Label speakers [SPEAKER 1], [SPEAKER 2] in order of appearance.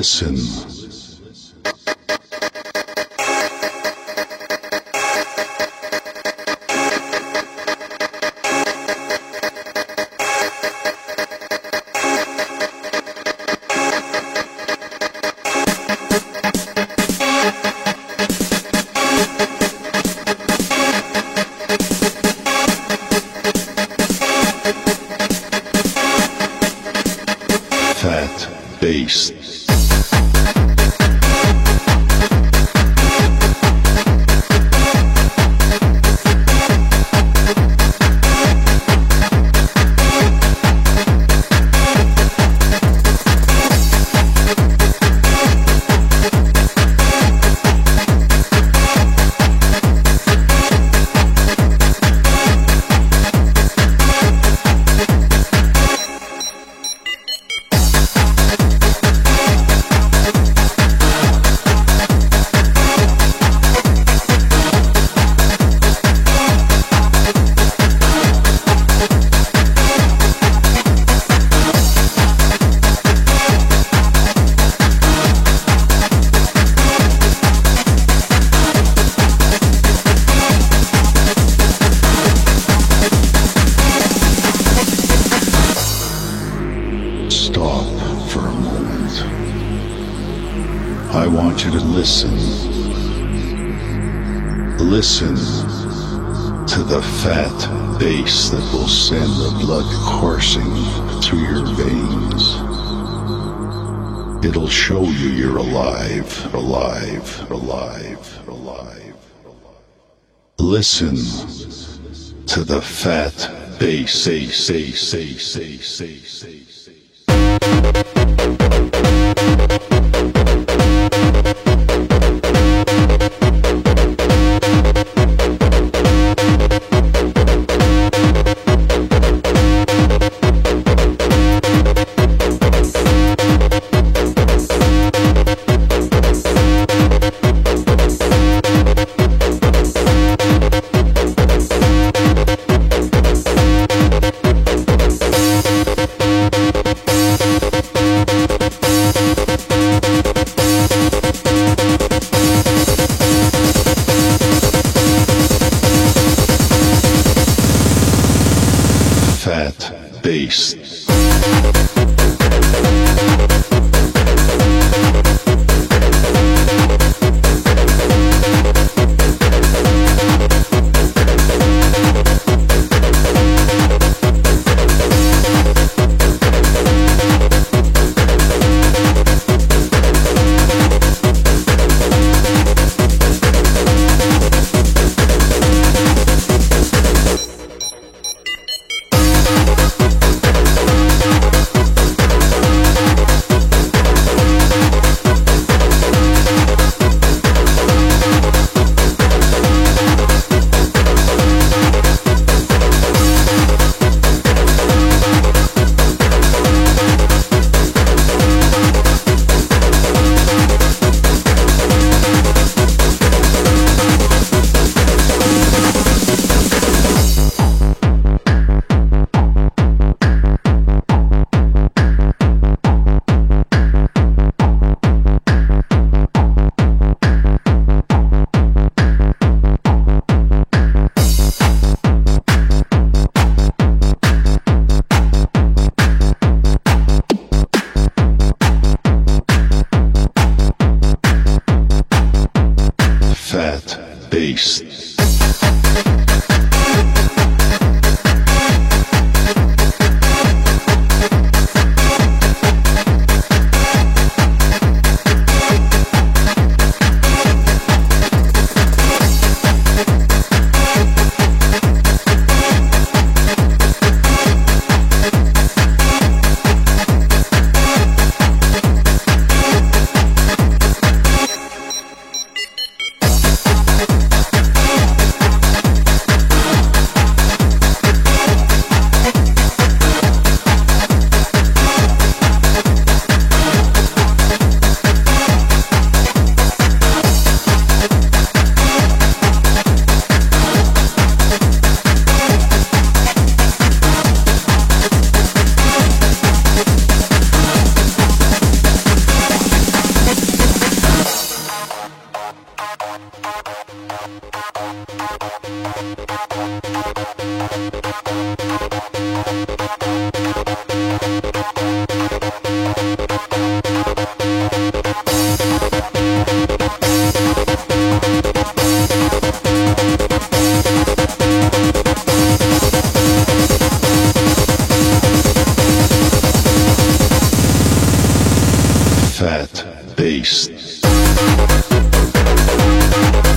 [SPEAKER 1] Listen. Stop for a moment. I want you to listen. Listen to the fat bass that will send the blood coursing through your veins. It'll show you you're alive, alive, alive, alive. Listen to the fat bass, say, say, say, say, say, say, say. Thank you. Fat bass. Fat bass.
[SPEAKER 2] Thank you.